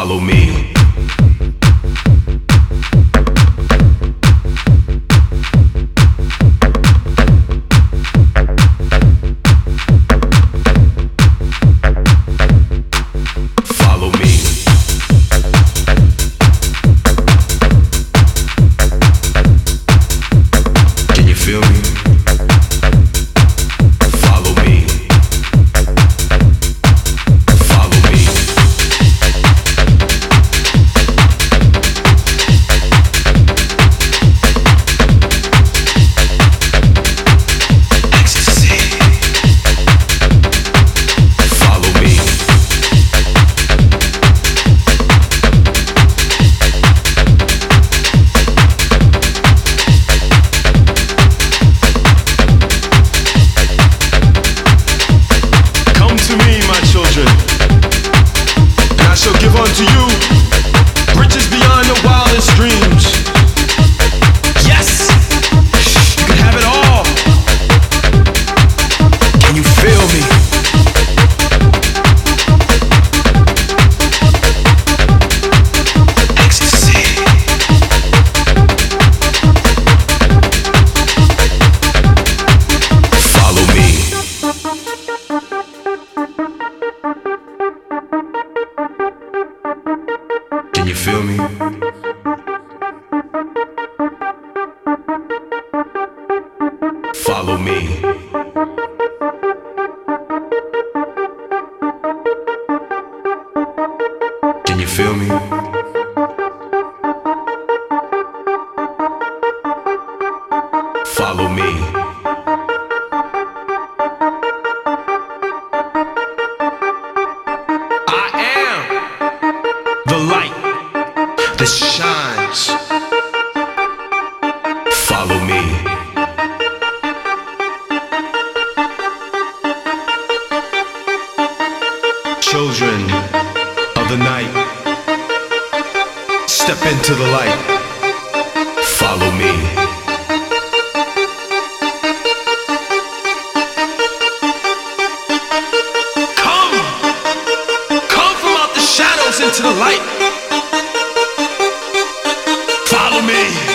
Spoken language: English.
Follow me. Unto you Can you feel me? Follow me. Can you feel me? That shines. Follow me. Children of the night, step into the light. Follow me. Come! Come from out the shadows into the light. me.